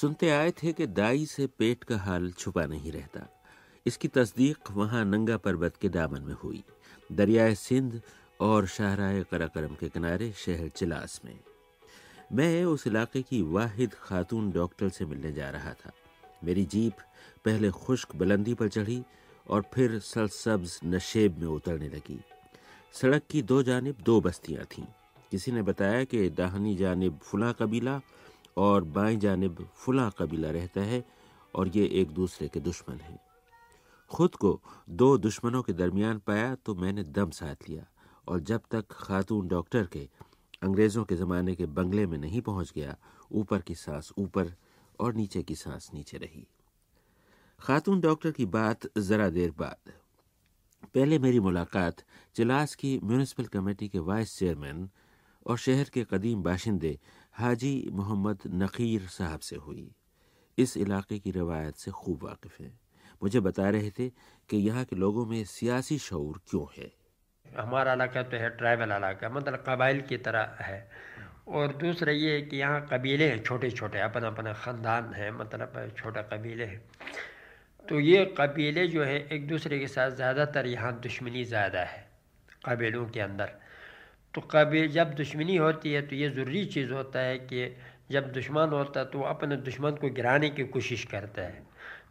سنتے آئے تھے کہ دائی سے پیٹ کا حال چھپا نہیں رہتا۔ اس کی تصدیق وہاں ننگا پربت کے دامن میں ہوئی۔ دریائے سندھ اور شاہراہ کراکرم کے کنارے شہر چلاس میں۔ میں اس علاقے کی واحد خاتون ڈاکٹر سے ملنے جا رہا تھا۔ میری جیپ پہلے خشک بلندی پر چڑھی اور پھر سرسبز نشیب میں اترنے لگی۔ سڑک کی دو جانب دو بستیاں تھیں۔ کسی نے بتایا کہ داہنی جانب فلاں قبیلہ اور بائیں جانب فلاں قبیلہ رہتا ہے اور یہ ایک دوسرے کے دشمن ہیں۔ خود کو دو دشمنوں کے درمیان پایا تو میں نے دم ساتھ لیا اور جب تک خاتون ڈاکٹر کے انگریزوں کے زمانے کے بنگلے میں نہیں پہنچ گیا، اوپر کی سانس اوپر اور نیچے کی سانس نیچے رہی۔ خاتون ڈاکٹر کی بات ذرا دیر بعد۔ پہلے میری ملاقات چلاس کی میونسپل کمیٹی کے وائس چیئرمین اور شہر کے قدیم باشندے حاجی محمد نقیر صاحب سے ہوئی۔ اس علاقے کی روایت سے خوب واقف ہیں۔ مجھے بتا رہے تھے کہ یہاں کے لوگوں میں سیاسی شعور کیوں ہے؟ ہمارا علاقہ تو ہے ٹرائبل علاقہ مطلب قبائل کی طرح ہے۔ اور دوسرا یہ کہ یہاں قبیلے ہیں، چھوٹے چھوٹے، اپنا اپنا خاندان ہے مطلب چھوٹا قبیلے ہیں۔ تو یہ قبیلے جو ہے ایک دوسرے کے ساتھ زیادہ تر یہاں دشمنی زیادہ ہے، قبیلوں کے اندر۔ تو قبیل جب دشمنی ہوتی ہے تو یہ ضروری چیز ہوتا ہے کہ جب دشمن ہوتا ہے تو وہ اپنے دشمن کو گرانے کی کوشش کرتا ہے۔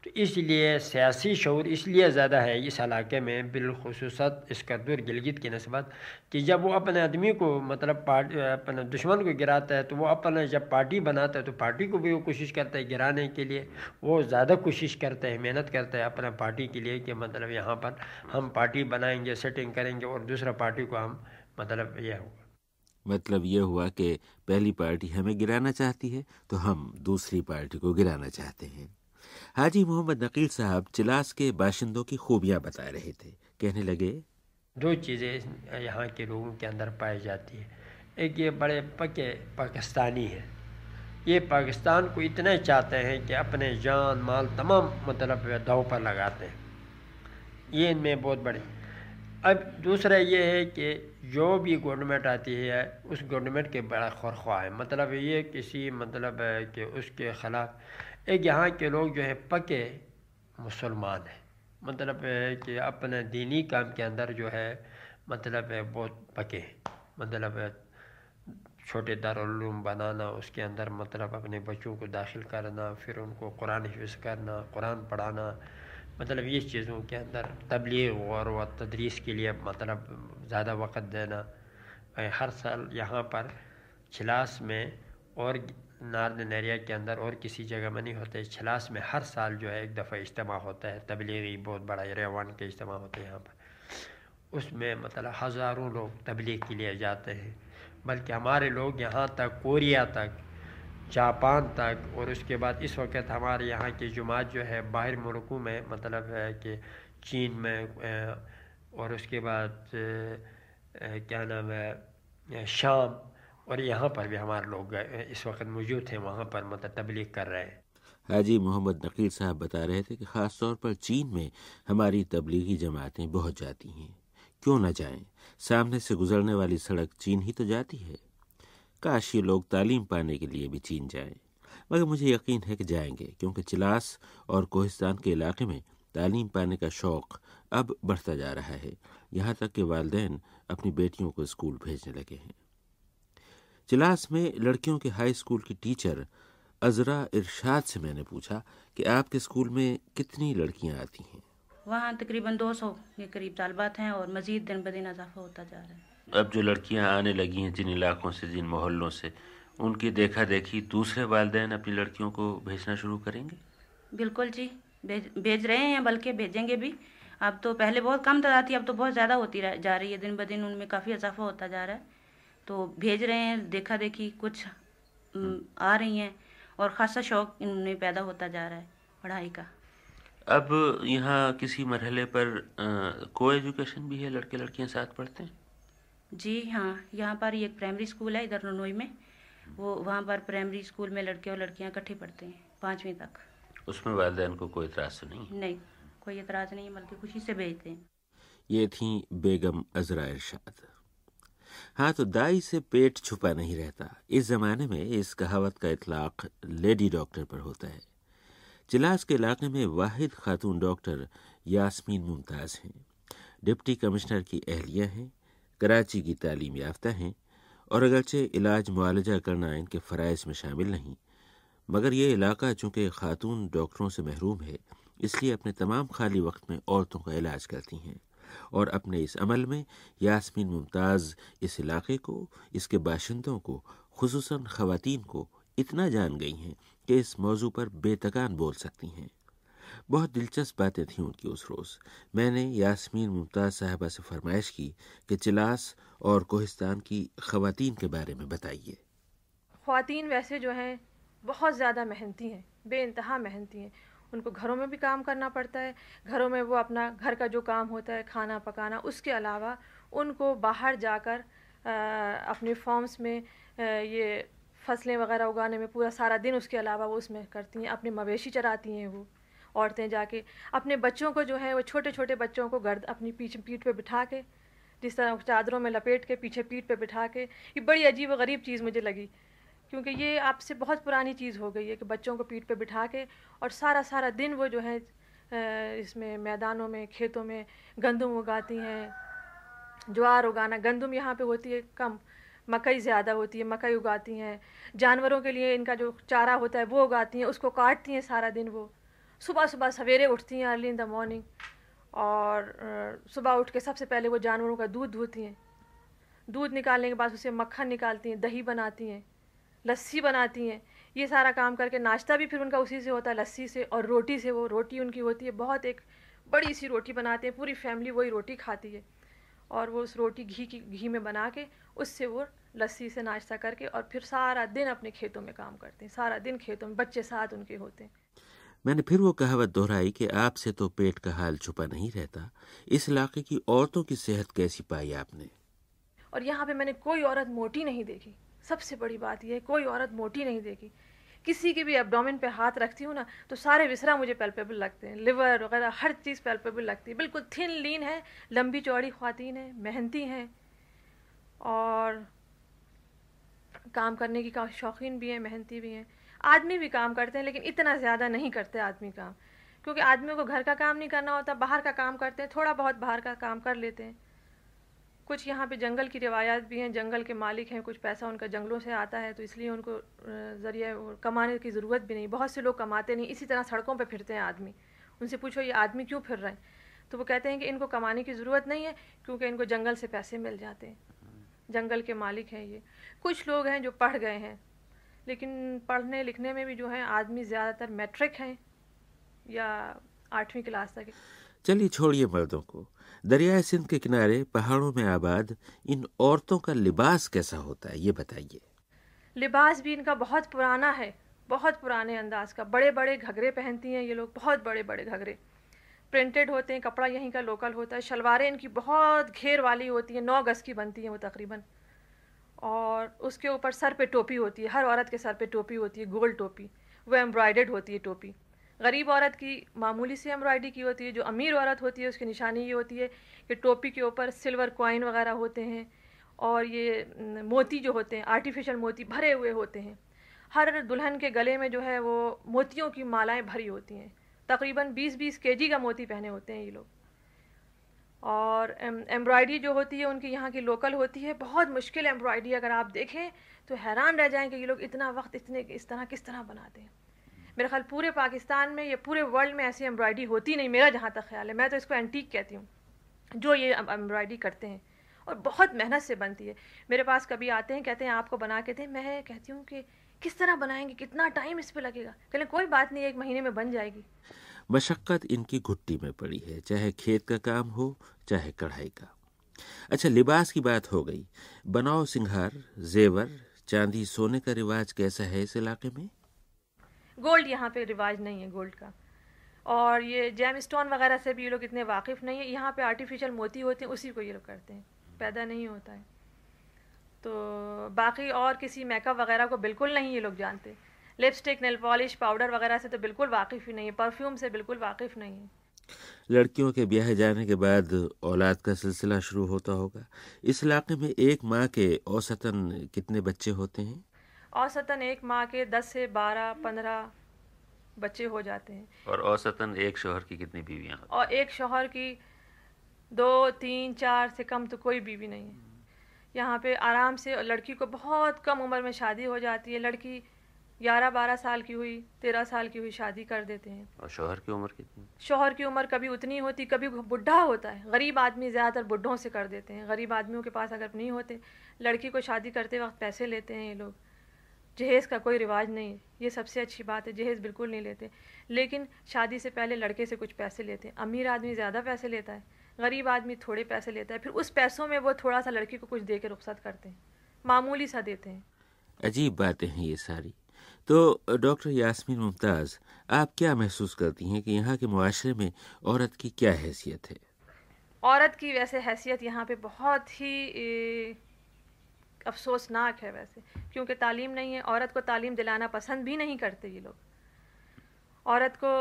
تو اس لیے سیاسی شعور اس لیے زیادہ ہے اس علاقے میں بالخصوصاً اس دور گلگت کی نسبت کہ جب وہ اپنے آدمی کو مطلب اپنے دشمن کو گراتا ہے تو وہ اپنے جب پارٹی بناتا ہے تو پارٹی کو بھی وہ کوشش کرتا ہے گرانے کے لیے۔ وہ زیادہ کوشش کرتا ہے، محنت کرتا ہے اپنے پارٹی کے لیے کہ مطلب یہاں پر ہم پارٹی بنائیں گے سیٹنگ کریں گے اور دوسرا پارٹی کو ہم مطلب یہ ہوگا مطلب یہ ہوا کہ پہلی پارٹی ہمیں گرانا چاہتی ہے تو ہم دوسری پارٹی کو گرانا چاہتے ہیں۔ حاجی محمد نقیل صاحب چلاس کے باشندوں کی خوبیاں بتا رہے تھے۔ کہنے لگے دو چیزیں یہاں کے لوگوں کے اندر پائی جاتی ہیں۔ ایک یہ بڑے پکے پاکستانی ہیں۔ یہ پاکستان کو اتنے چاہتے ہیں کہ اپنے جان مال تمام مطلب دو پر لگاتے ہیں۔ یہ ان میں بہت بڑے اب دوسرا یہ ہے کہ جو بھی گورنمنٹ آتی ہے، اس گورنمنٹ کے بڑا خورخواہ ہے۔ مطلب یہ کسی مطلب ہے کہ اس کے خلاف، ایک یہاں کے لوگ جو ہے پکے مسلمان ہیں۔ مطلب ہے کہ اپنے دینی کام کے اندر جو ہے مطلب ہے بہت پکے ہیں۔ مطلب ہے چھوٹے دارالعلوم بنانا، اس کے اندر مطلب اپنے بچوں کو داخل کرنا، پھر ان کو قرآن حفظ کرنا، قرآن پڑھانا مطلب یہ چیزوں کے اندر تبلیغ اور و تدریس کے لیے مطلب زیادہ وقت دینا۔ ہر سال یہاں پر چھلاس میں اور ناردن ایریا کے اندر اور کسی جگہ میں نہیں ہوتے، چھلاس میں ہر سال جو ہے ایک دفعہ اجتماع ہوتا ہے۔ تبلیغی بہت بڑا ریوان کے اجتماع ہوتے ہیں یہاں پر۔ اس میں مطلب ہزاروں لوگ تبلیغ کے لیے جاتے ہیں، بلکہ ہمارے لوگ یہاں تک، کوریا تک جاپان تک اور اس کے بعد اس وقت ہمارے یہاں کی جماعت جو ہے باہر ملکوں میں مطلب ہے کہ چین میں اور اس کے بعد کیا نام ہے شام، اور یہاں پر بھی ہمارے لوگ اس وقت موجود ہیں وہاں پر مطلب تبلیغ کر رہے ہیں۔ حاجی محمد نقیر صاحب بتا رہے تھے کہ خاص طور پر چین میں ہماری تبلیغی جماعتیں بہت جاتی ہیں۔ کیوں نہ جائیں؟ سامنے سے گزرنے والی سڑک چین ہی تو جاتی ہے۔ کاش یہ لوگ تعلیم پانے کے لیے بھی چین جائیں۔ مگر مجھے یقین ہے کہ جائیں گے، کیونکہ چلاس اور کوہستان کے علاقے میں تعلیم پانے کا شوق اب بڑھتا جا رہا ہے۔ یہاں تک کہ والدین اپنی بیٹیوں کو اسکول بھیجنے لگے ہیں۔ چلاس میں لڑکیوں کے ہائی اسکول کی ٹیچر ازرا ارشاد سے میں نے پوچھا کہ آپ کے اسکول میں کتنی لڑکیاں آتی ہیں؟ وہاں تقریباً دو سو کے قریب طالبات ہیں اور مزید دن بدن اضافہ ہوتا جا رہا ہے۔ اب جو لڑکیاں آنے لگی ہیں جن علاقوں سے جن محلوں سے ان کی دیکھا دیکھی دوسرے والدین اپنی لڑکیوں کو بھیجنا شروع کریں گے؟ بالکل جی بھیج رہے ہیں بلکہ بھیجیں گے بھی۔ اب تو پہلے بہت کم تعداد تھی اب تو بہت زیادہ ہوتی جا رہی ہے۔ دن بدن ان میں کافی اضافہ ہوتا جا رہا ہے۔ تو بھیج رہے ہیں دیکھا دیکھی کچھ آ رہی ہیں اور خاصا شوق ان میں پیدا ہوتا جا رہا ہے پڑھائی کا۔ اب یہاں کسی مرحلے پر کو ایجوکیشن بھی ہے؟ لڑکے لڑکیاں ساتھ پڑھتے ہیں؟ جی ہاں یہاں پر ایک پرائمری اسکول ہے ادھر ننوئی میں۔ وہ وہاں پر پرائمری اسکول میں لڑکے اور لڑکیاں اکٹھے پڑھتے ہیں پانچویں تک۔ اس میں والدین کو کوئی اعتراض نہیں؟ نہیں کوئی اعتراض نہیں بلکہ خوشی سے بھیجتے ہیں۔ یہ تھیں بیگم ازرا ارشاد۔ ہاں تو دائی سے پیٹ چھپا نہیں رہتا۔ اس زمانے میں اس کہاوت کا اطلاق لیڈی ڈاکٹر پر ہوتا ہے۔ چلاس کے علاقے میں واحد خاتون ڈاکٹر یاسمین ممتاز ہیں۔ ڈپٹی کمشنر کی اہلیہ ہیں۔ کراچی کی تعلیم یافتہ ہیں اور اگرچہ علاج معالجہ کرنا ان کے فرائض میں شامل نہیں، مگر یہ علاقہ چونکہ خاتون ڈاکٹروں سے محروم ہے، اس لیے اپنے تمام خالی وقت میں عورتوں کا علاج کرتی ہیں اور اپنے اس عمل میں یاسمین ممتاز اس علاقے کو، اس کے باشندوں کو، خصوصاً خواتین کو اتنا جان گئی ہیں کہ اس موضوع پر بے تکان بول سکتی ہیں۔ بہت دلچسپ باتیں تھیں ان کی اس روز۔ میں نے یاسمین ممتاز صاحبہ سے فرمائش کی کہ چلاس اور کوہستان کی خواتین کے بارے میں بتائیے۔ خواتین ویسے جو ہیں، بہت زیادہ محنتی ہیں، بے انتہا محنتی ہیں۔ ان کو گھروں میں بھی کام کرنا پڑتا ہے، گھروں میں وہ اپنا گھر کا جو کام ہوتا ہے، کھانا پکانا، اس کے علاوہ ان کو باہر جا کر اپنے فارمس میں یہ فصلیں وغیرہ اگانے میں پورا سارا دن اس کے علاوہ وہ اس میں کرتی ہیں، اپنے مویشی چراتی ہیں وہ۔ عورتیں جا کے اپنے بچوں کو جو ہے وہ چھوٹے چھوٹے بچوں کو گرد اپنی پیچھے پیٹھ پہ بٹھا کے، جس طرح چادروں میں لپیٹ کے پیچھے پیٹھ پہ بٹھا کے، یہ بڑی عجیب و غریب چیز مجھے لگی۔ کیونکہ یہ آپ سے بہت پرانی چیز ہو گئی ہے کہ بچوں کو پیٹھ پہ بٹھا کے اور سارا سارا دن وہ جو ہے اس میں میدانوں میں، کھیتوں میں گندم اگاتی ہیں، جوار اگانا، گندم یہاں پہ ہوتی ہے کم، مکئی زیادہ ہوتی ہے، مکئی اگاتی ہیں، جانوروں کے لیے ان کا جو چارہ ہوتا ہے وہ اگاتی ہیں، اس کو کاٹتی ہیں سارا دن وہ۔ صبح صبح سویرے اٹھتی ہیں ارلی ان دا مارننگ اور صبح اٹھ کے سب سے پہلے وہ جانوروں کا دودھ دھوتی ہیں۔ دودھ نکالنے کے بعد اسے مکھن نکالتی ہیں، دہی بناتی ہیں، لسی بناتی ہیں۔ یہ سارا کام کر کے ناشتہ بھی پھر ان کا اسی سے ہوتا ہے، لسی سے اور روٹی سے۔ وہ روٹی ان کی ہوتی ہے، بہت ایک بڑی سی روٹی بناتے ہیں، پوری فیملی وہی روٹی کھاتی ہے۔ اور وہ اس روٹی گھی کی، گھی میں بنا کے اس سے وہ لسی سے ناشتہ کر کے اور پھر سارا دن اپنے کھیتوں میں کام کرتے ہیں، سارا دن کھیتوں میں، بچے ساتھ ان کے ہوتے ہیں۔ میں نے پھر وہ کہاوت دہرائی کہ آپ سے تو پیٹ کا حال چھپا نہیں رہتا۔ اس علاقے کی عورتوں کی صحت کیسی پائی آپ نے؟ اور یہاں پہ میں نے کوئی عورت موٹی نہیں دیکھی۔ سب سے بڑی بات یہ ہے، کوئی عورت موٹی نہیں دیکھی۔ کسی کے بھی ابڈومن پہ ہاتھ رکھتی ہوں نا، تو سارے وسرا مجھے پیلپیبل لگتے ہیں۔ لیور وغیرہ، ہر چیز پیلپیبل لگتی ہے۔ بالکل تھن لین ہے، لمبی چوڑی خواتین ہیں محنتی ہیں۔ اور کام کرنے کی شوقین بھی ہیں محنتی بھی ہیں۔ آدمی بھی کام کرتے ہیں، لیکن اتنا زیادہ نہیں کرتے آدمی کام۔ کیونکہ آدمیوں کو گھر کا کام نہیں کرنا ہوتا، باہر کا کام کرتے ہیں، تھوڑا بہت باہر کا کام کر لیتے ہیں۔ کچھ یہاں پہ جنگل کی روایات بھی ہیں، جنگل کے مالک ہیں، کچھ پیسہ ان کا جنگلوں سے آتا ہے، تو اس لیے ان کو ذریعہ کمانے کی ضرورت بھی نہیں۔ بہت سے لوگ کماتے نہیں، اسی طرح سڑکوں پہ پھرتے ہیں آدمی۔ ان سے پوچھو یہ آدمی کیوں پھر رہے ہیں؟ تو وہ کہتے ہیں کہ ان کو کمانے کی ضرورت نہیں ہے، کیونکہ ان کو جنگل سے پیسے مل جاتے ہیں۔ جنگل کے مالک ہیں یہ۔ کچھ لوگ ہیں جو پڑھ گئے ہیں لیکن پڑھنے لکھنے میں بھی جو ہیں آدمی زیادہ تر میٹرک ہیں یا آٹھویں کلاس تک چلیے چھوڑیے مردوں کو۔ دریائے سندھ کے کنارے پہاڑوں میں آباد ان عورتوں کا لباس کیسا ہوتا ہے یہ بتائیے۔ لباس بھی ان کا بہت پرانا ہے بہت پرانے انداز کا۔ بڑے بڑے گھگرے پہنتی ہیں یہ لوگ بہت بڑے بڑے گھگرے۔ پرنٹڈ ہوتے ہیں کپڑا یہیں کا لوکل ہوتا ہے شلواریں ان کی بہت گھیر والی ہوتی ہیں نو گز کی بنتی ہیں وہ تقریباً۔ اور اس کے اوپر سر پہ ٹوپی ہوتی ہے، ہر عورت کے سر پہ ٹوپی ہوتی ہے گولڈ ٹوپی، وہ ایمبرائڈڈ ہوتی ہے ٹوپی۔ غریب عورت کی معمولی سی ایمبرائڈری کی ہوتی ہے، جو امیر عورت ہوتی ہے، اس کی نشانی یہ ہوتی ہے کہ ٹوپی کے اوپر سلور کوائن وغیرہ ہوتے ہیں اور یہ موتی جو ہوتے ہیں آرٹیفیشل موتی بھرے ہوئے ہوتے ہیں۔ ہر دلہن کے گلے میں جو ہے وہ موتیوں کی مالائیں بھری ہوتی ہیں۔ تقریباً بیس بیس کے جی کا موتی پہنے ہوتے ہیں یہ لوگ۔ اور ایمبرائڈری جو ہوتی ہے، ان کی یہاں کی لوکل ہوتی ہے۔ بہت مشکل ایمبرائڈری اگر آپ دیکھیں تو حیران رہ جائیں کہ یہ لوگ اتنا وقت اتنے اس طرح کس طرح بناتے ہیں۔ میرا خیال پورے پاکستان میں یا پورے ورلڈ میں ایسی ایمبرائڈری ہوتی نہیں، میرا جہاں تک خیال ہے۔ میں تو اس کو اینٹیک کہتی ہوں، جو یہ ایمبرائڈری کرتے ہیں۔ اور بہت محنت سے بنتی ہے۔ میرے پاس کبھی آتے ہیں، کہتے ہیں آپ کو بنا کے دیں۔ میں کہتی ہوں کہ کس طرح بنائیں گے؟ کتنا ٹائم اس پہ لگے گا؟ کہ کوئی بات نہیں، ایک مہینے میں بن جائے گی۔ مشقت ان کی گھٹی میں پڑی ہے، چاہے کھیت کا کام ہو، چاہے کڑھائی کا۔ اچھا لباس کی بات ہو گئی۔ بناؤ سنگھار، زیور، چاندی، سونے کا رواج کیسا ہے اس علاقے میں؟ گولڈ یہاں پہ رواج نہیں ہے گولڈ کا۔ اور یہ جیم اسٹون وغیرہ سے بھی یہ لوگ اتنے واقف نہیں ہیں، یہاں پہ آرٹیفیشل موتی ہوتے ہیں، اسی کو یہ لوگ کرتے ہیں۔ پیدا نہیں ہوتا ہے۔ تو باقی اور کسی میک اپ وغیرہ کو بالکل نہیں یہ لوگ جانتے۔ لپسٹک نیل پالش پاؤڈر وغیرہ سے تو بالکل واقف ہی نہیں ہے پرفیوم سے بالکل واقف نہیں ہے۔ لڑکیوں کے بیاہ جانے کے بعد اولاد کا سلسلہ شروع ہوتا ہوگا۔ اس علاقے میں ایک ماں کے اوسطاً کتنے بچے ہوتے ہیں؟ اوسطاً ایک ماں کے دس سے بارہ پندرہ بچے ہو جاتے ہیں۔ اور اوسطاً ایک شوہر کی کتنی بیویاں اور ایک شوہر کی دو تین چار سے کم تو کوئی بیوی نہیں ہے۔ یہاں پہ آرام سے لڑکی کو بہت کم عمر میں شادی ہو جاتی ہے۔ لڑکی گیارہ بارہ سال کی ہوئی تیرہ سال کی ہوئی شادی کر دیتے ہیں۔ اور شوہر کی عمر کتنی؟ شوہر کی عمر کبھی اتنی ہوتی کبھی بڈھا ہوتا ہے۔ غریب آدمی زیادہ تر بڈھوں سے کر دیتے ہیں۔ غریب آدمیوں کے پاس اگر نہیں ہوتے لڑکی کو شادی کرتے وقت پیسے لیتے ہیں یہ لوگ۔ جہیز کا کوئی رواج نہیں یہ سب سے اچھی بات ہے جہیز بالکل نہیں لیتے۔ لیکن شادی سے پہلے لڑکے سے کچھ پیسے لیتے ہیں۔ امیر آدمی زیادہ پیسے لیتا ہے غریب آدمی تھوڑے پیسے لیتا ہے۔ پھر اس پیسوں میں وہ تھوڑا سا لڑکی کو کچھ دے کے رخصت کرتے ہیں۔ معمولی سا دیتے ہیں۔ عجیب باتیں ہیں یہ ساری۔ تو ڈاکٹر یاسمین ممتاز، آپ کیا محسوس کرتی ہیں کہ یہاں کے معاشرے میں عورت کی کیا حیثیت ہے؟ عورت کی ویسے حیثیت یہاں پہ بہت ہی افسوسناک ہے ویسے، کیونکہ تعلیم نہیں ہے، عورت کو تعلیم دلانا پسند بھی نہیں کرتے یہ لوگ۔ عورت کو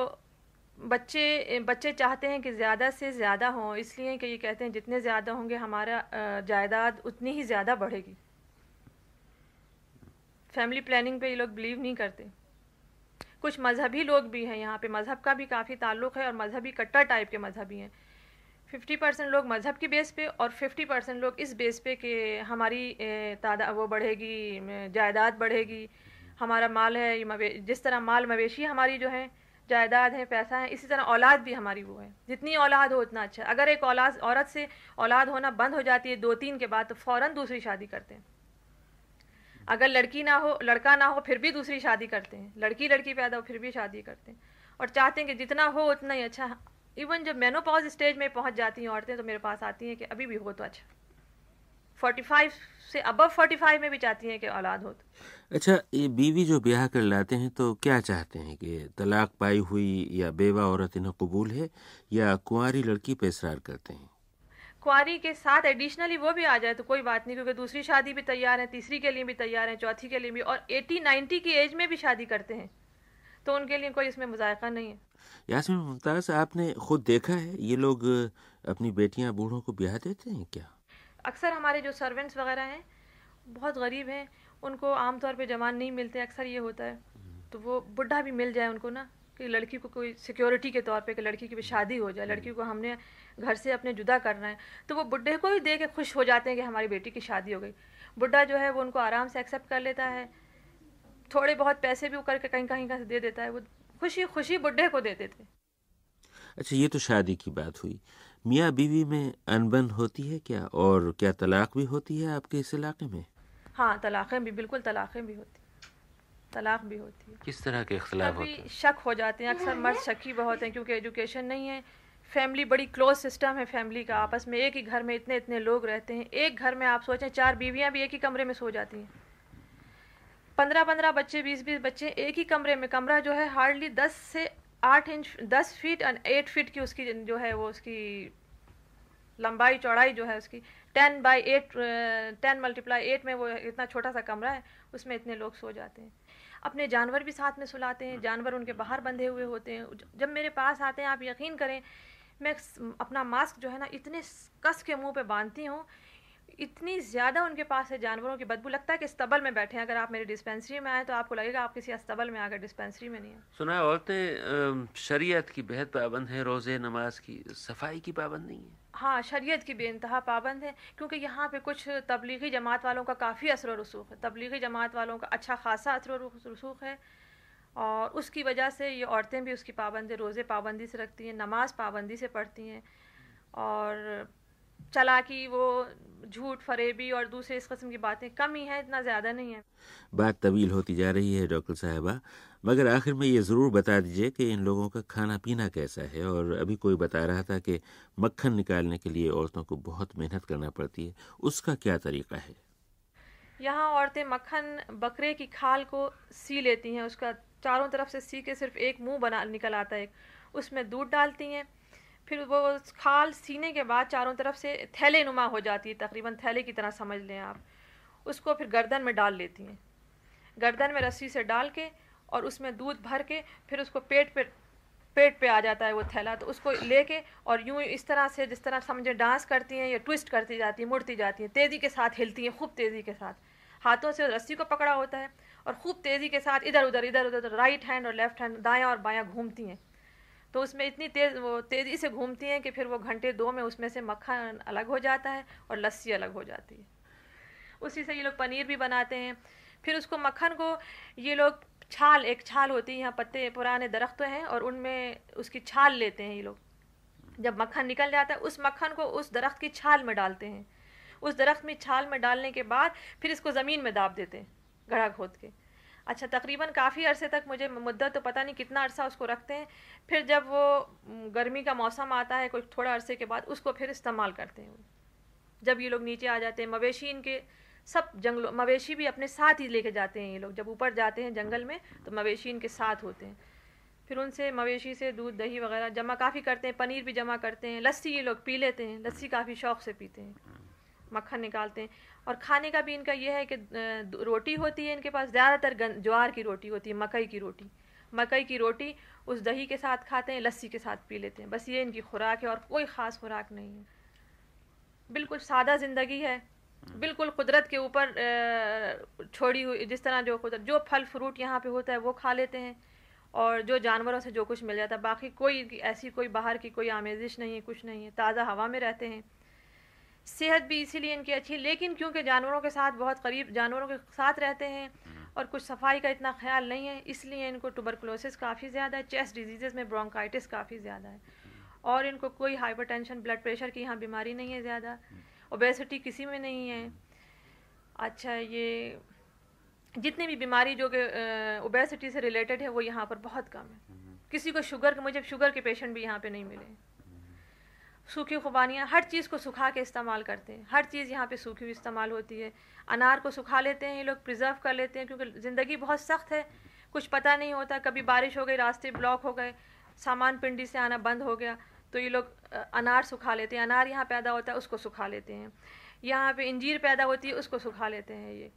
بچے بچے چاہتے ہیں کہ زیادہ سے زیادہ ہوں، اس لیے کہ یہ کہتے ہیں جتنے زیادہ ہوں گے ہمارا جائیداد اتنی ہی زیادہ بڑھے گی۔ فیملی پلاننگ پہ یہ لوگ بلیو نہیں کرتے۔ کچھ مذہبی لوگ بھی ہیں یہاں پہ، مذہب کا بھی کافی تعلق ہے اور مذہبی کٹر ٹائپ کے مذہبی ہیں۔ ففٹی پرسینٹ لوگ مذہب کی بیس پہ اور ففٹی پرسینٹ لوگ اس بیس پہ کہ ہماری تعداد، وہ بڑھے گی، جائیداد بڑھے گی، ہمارا مال ہے جس طرح مال مویشی ہماری جو ہے جائیداد ہے پیسہ ہے اسی طرح اولاد بھی ہماری وہ ہے جتنی اولاد ہو اتنا اچھا۔ اگر ایک اولاد، عورت سے اولاد ہونا بند ہو جاتی ہے دو تین کے بعد تو فوراً دوسری شادی کرتے ہیں۔ اگر لڑکی نہ ہو، لڑکا نہ ہو، پھر بھی دوسری شادی کرتے ہیں۔ لڑکی لڑکی پیدا ہو، پھر بھی شادی کرتے ہیں۔ اور چاہتے ہیں کہ جتنا ہو، اتنا ہی اچھا۔ ایون جب مینو پاز اسٹیج میں پہنچ جاتی ہیں عورتیں تو میرے پاس آتی ہیں کہ ابھی بھی ہو تو اچھا۔ فورٹی فائیو سے ابو فورٹی فائیو میں بھی چاہتی ہیں کہ اولاد ہو تو۔ اچھا یہ بیوی جو بیاہ کر لاتے ہیں تو کیا چاہتے ہیں کہ طلاق پائی ہوئی یا بیوہ عورت انہیں قبول ہے یا کنواری لڑکی پہ اصرار کرتے ہیں؟ کنواری کے ساتھ ایڈیشنلی وہ بھی آ جائے تو کوئی بات نہیں کیونکہ دوسری شادی بھی تیار ہے تیسری کے لیے بھی تیار ہیں چوتھی کے لیے بھی اور ایٹی نائنٹی کی ایج میں بھی شادی کرتے ہیں۔ تو ان کے لیے کوئی اس میں مذائقہ نہیں ہے۔ یاسمین ممتاز آپ نے خود دیکھا ہے یہ لوگ اپنی بیٹیاں بوڑھوں کو بیاہ دیتے ہیں کیا؟ اکثر ہمارے جو سرونٹس وغیرہ ہیں بہت غریب ہیں ان کو عام طور پہ جوان نہیں ملتے اکثر یہ ہوتا ہے۔ تو وہ بڈھا بھی مل جائے ان کو نا۔ کہ لڑکی کو کوئی سیکیورٹی کے طور پہ کہ لڑکی کی بھی شادی ہو جائے لڑکی کو ہم نے گھر سے اپنے جدا کرنا ہے تو وہ بڈھے کو ہی دے کے خوش ہو جاتے ہیں کہ ہماری بیٹی کی شادی ہو گئی۔ بڈھا جو ہے وہ ان کو آرام سے ایکسیپٹ کر لیتا ہے۔ تھوڑے بہت پیسے بھی وہ کر کے کہیں کہیں کہیں سے دے دیتا ہے وہ خوشی خوشی بڈھے کو دیتے تھے۔ اچھا یہ تو شادی کی بات ہوئی۔ میاں بیوی میں انبن ہوتی ہے کیا؟ اور کیا طلاق بھی ہوتی ہے آپ کے اس علاقے میں؟ ہاں طلاقیں بھی بالکل طلاقیں بھی ہوتی۔ طلاق بھی ہوتی ہے۔ کس طرح کے اختلاف ہوتے ہیں؟ شک ہو جاتے ہیں اکثر مرد شکی بہت ہیں کیونکہ ایجوکیشن نہیں ہے۔ فیملی بڑی کلوز سسٹم ہے فیملی کا۔ آپس میں ایک ہی گھر میں اتنے اتنے لوگ رہتے ہیں۔ ایک گھر میں آپ سوچیں چار بیویاں بھی ایک ہی کمرے میں سو جاتی ہیں۔ پندرہ پندرہ بچے بیس بیس بچے ایک ہی کمرے میں۔ کمرہ جو ہے ہارڈلی دس سے آٹھ انچ دس فٹ ایٹ فٹ کی اس کی جو ہے وہ اس کی لمبائی چوڑائی جو ہے اس کی۔ Ten by eight ten multiply eight میں وہ اتنا چھوٹا سا کمرہ ہے اس میں اتنے لوگ سو جاتے ہیں۔ اپنے جانور بھی ساتھ میں سلاتے ہیں، جانور ان کے باہر بندھے ہوئے ہوتے ہیں۔ جب میرے پاس آتے ہیں، آپ یقین کریں، میں اپنا ماسک جو ہے نا، اتنے کس کے منہ پہ باندھتی ہوں اتنی زیادہ ان کے پاس ہے جانوروں کی بدبو لگتا ہے کہ استبل میں بیٹھے ہیں۔ اگر آپ میری ڈسپینسری میں آئے تو آپ کو لگے گا آپ کسی استبل میں آ کر ڈسپینسری میں نہیں ہیں۔ سنا عورتیں شریعت کی بہت پابند ہیں روزے نماز کی صفائی کی پابند نہیں ہیں۔ ہاں شریعت کی بے انتہا پابند ہے کیونکہ یہاں پہ کچھ تبلیغی جماعت والوں کا کافی اثر و رسوخ ہے۔ تبلیغی جماعت والوں کا اچھا خاصا اثر و رسوخ ہے اور اس کی وجہ سے یہ عورتیں بھی اس کی پابندی روزے پابندی سے رکھتی ہیں نماز پابندی سے پڑھتی ہیں اور چلاکی وہ جھوٹ فریبی اور دوسرے اس قسم کی باتیں کم ہی ہیں اتنا زیادہ نہیں ہے بات طویل ہوتی جا رہی ہے ڈاکٹر صاحبہ مگر آخر میں یہ ضرور بتا دیجیے کہ ان لوگوں کا کھانا پینا کیسا ہے اور ابھی کوئی بتا رہا تھا کہ مکھن نکالنے کے لیے عورتوں کو بہت محنت کرنا پڑتی ہے اس کا کیا طریقہ ہے؟ یہاں عورتیں مکھن بکرے کی کھال کو سی لیتی ہیں اس کا چاروں طرف سے سی کے صرف ایک منہ بنا نکل آتا ہے اس میں دودھ ڈالتی ہیں۔ پھر وہ کھال سینے کے بعد چاروں طرف سے تھیلے نما ہو جاتی ہے، تقریباً تھیلے کی طرح سمجھ لیں آپ۔ اس کو پھر گردن میں ڈال لیتی ہیں۔ گردن میں رسی سے ڈال کے اور اس میں دودھ بھر کے پھر اس کو پیٹ پہ پیٹ پہ آ جاتا ہے وہ تھیلا۔ تو اس کو لے کے اور یوں اس طرح سے جس طرح سمجھے ڈانس کرتی ہیں یا ٹوسٹ کرتی جاتی ہیں، مڑتی جاتی ہیں، تیزی کے ساتھ ہلتی ہیں، خوب تیزی کے ساتھ۔ ہاتھوں سے رسی کو پکڑا ہوتا ہے اور خوب تیزی کے ساتھ ادھر ادھر ادھر ادھر رائٹ ہینڈ اور لیفٹ ہینڈ دایاں اور بایاں گھومتی ہیں۔ تو اس میں اتنی تیز وہ تیزی سے گھومتی ہیں کہ پھر وہ گھنٹے دو میں اس میں سے مکھن الگ ہو جاتا ہے اور لسی الگ ہو جاتی ہے۔ اسی سے یہ لوگ پنیر بھی بناتے ہیں۔ پھر اس کو مکھن کو یہ لوگ چھال، ایک چھال ہوتی ہے، یہاں پتے پرانے درخت ہیں اور ان میں اس کی چھال لیتے ہیں یہ لوگ۔ جب مکھن نکل جاتا ہے، اس مکھن کو اس درخت کی چھال میں ڈالتے ہیں۔ اس درخت میں چھال میں ڈالنے کے بعد پھر اس کو زمین میں داب دیتے ہیں، گڑھا کھود کے۔ اچھا تقریباً کافی عرصے تک مجھے مدت تو پتہ نہیں کتنا عرصہ اس کو رکھتے ہیں۔ پھر جب وہ گرمی کا موسم آتا ہے کوئی تھوڑا عرصے کے بعد اس کو پھر استعمال کرتے ہیں۔ جب یہ لوگ نیچے آ جاتے ہیں مویشی ان کے سب جنگلوں، مویشی بھی اپنے ساتھ ہی لے کے جاتے ہیں یہ لوگ۔ جب اوپر جاتے ہیں جنگل میں، تو مویشی ان کے ساتھ ہوتے ہیں۔ پھر ان سے مویشی سے دودھ، دہی وغیرہ جمع کافی کرتے ہیں، پنیر بھی جمع کرتے ہیں۔ لسی یہ لوگ پی لیتے ہیں، لسی کافی شوق سے پیتے ہیں۔ مکھن نکالتے ہیں۔ اور کھانے کا بھی ان کا یہ ہے کہ روٹی ہوتی ہے ان کے پاس، زیادہ تر جوار کی روٹی ہوتی ہے، مکئی کی روٹی۔ مکئی کی روٹی اس دہی کے ساتھ کھاتے ہیں، لسی کے ساتھ پی لیتے ہیں۔ بس یہ ان کی خوراک ہے اور کوئی خاص خوراک نہیں ہے۔ بالکل سادہ زندگی ہے۔ بالکل قدرت کے اوپر چھوڑی ہوئی، جس طرح جو قدرت، جو پھل فروٹ یہاں پہ ہوتا ہے وہ کھا لیتے ہیں۔ اور جو جانوروں سے جو کچھ مل جاتا ہے، باقی کوئی ایسی کوئی باہر کی کوئی آمیزش نہیں ہے، کچھ نہیں ہے۔ تازہ ہوا میں رہتے ہیں۔ صحت بھی اسی لیے ان کی اچھی، لیکن کیونکہ جانوروں کے ساتھ بہت قریب، جانوروں کے ساتھ رہتے ہیں اور کچھ صفائی کا اتنا خیال نہیں ہے، اس لیے ان کو ٹوبرکلوسس کافی زیادہ ہے چیسٹ ڈیزیزز میں برونکائٹس کافی زیادہ ہے اور ان کو کوئی ہائپر ٹینشن بلڈ پریشر کی یہاں بیماری نہیں ہے زیادہ اوبیسٹی کسی میں نہیں ہے۔ اچھا یہ جتنی بھی بیماری جو کہ اوبیسٹی سے ریلیٹڈ ہے، وہ یہاں پر بہت کم ہے۔ کسی کو شوگر، مجھے شوگر کے پیشنٹ بھی یہاں پہ نہیں ملے۔ سوکھی خوبانیاں، ہر چیز کو سکھا کے استعمال کرتے ہیں۔ ہر چیز یہاں پہ سوکھی ہوئی استعمال ہوتی ہے۔ انار کو سکھا لیتے ہیں، یہ لوگ پرزرو کر لیتے ہیں کیونکہ زندگی بہت سخت ہے۔ کچھ پتہ نہیں ہوتا، کبھی بارش ہو گئی، راستے بلاک ہو گئے، سامان پنڈی سے آنا بند ہو گیا، تو یہ لوگ انار سکھا لیتے ہیں۔ انار یہاں پیدا ہوتا ہے، اس کو سکھا لیتے ہیں۔ یہاں پہ انجیر پیدا ہوتی ہے، اس کو سکھا لیتے ہیں یہ۔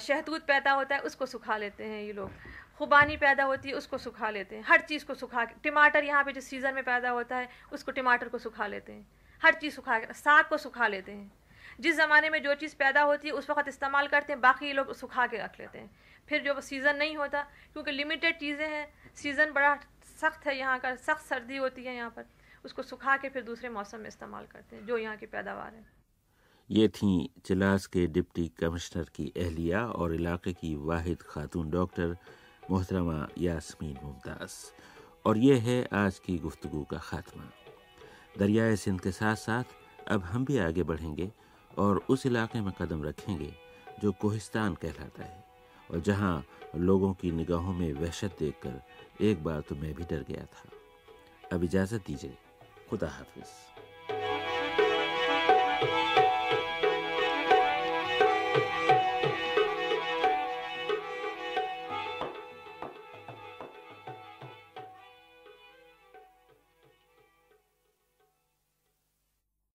شہتوت پیدا ہوتا ہے، اس کو سکھا لیتے ہیں یہ لوگ۔ خوبانی پیدا ہوتی ہے، اس کو سکھا لیتے ہیں۔ ہر چیز کو سکھا کے، ٹماٹر یہاں پہ جو سیزن میں پیدا ہوتا ہے، اس کو ٹماٹر کو سکھا لیتے ہیں۔ ہر چیز سکھا کے ساگ کو سکھا لیتے ہیں۔ جس زمانے میں جو چیز پیدا ہوتی ہے، اس وقت استعمال کرتے ہیں، باقی یہ لوگ سکھا کے رکھ لیتے ہیں۔ پھر جو سیزن نہیں ہوتا، کیونکہ لمیٹیڈ چیزیں ہیں، سیزن بڑا سخت ہے، یہاں کا سخت سردی ہوتی ہے یہاں پر، اس کو سکھا کے پھر دوسرے موسم میں استعمال کرتے ہیں، جو یہاں کی پیداوار ہے۔ یہ تھیں چلاس کے ڈپٹی کمشنر کی اہلیہ اور علاقے کی واحد خاتون ڈاکٹر محترمہ یاسمین ممتاز۔ اور یہ ہے آج کی گفتگو کا خاتمہ۔ دریائے سندھ کے ساتھ ساتھ اب ہم بھی آگے بڑھیں گے اور اس علاقے میں قدم رکھیں گے جو کوہستان کہلاتا ہے۔ اور جہاں لوگوں کی نگاہوں میں وحشت دیکھ کر ایک بار تو میں بھی ڈر گیا تھا۔ اب اجازت دیجیے خدا حافظ۔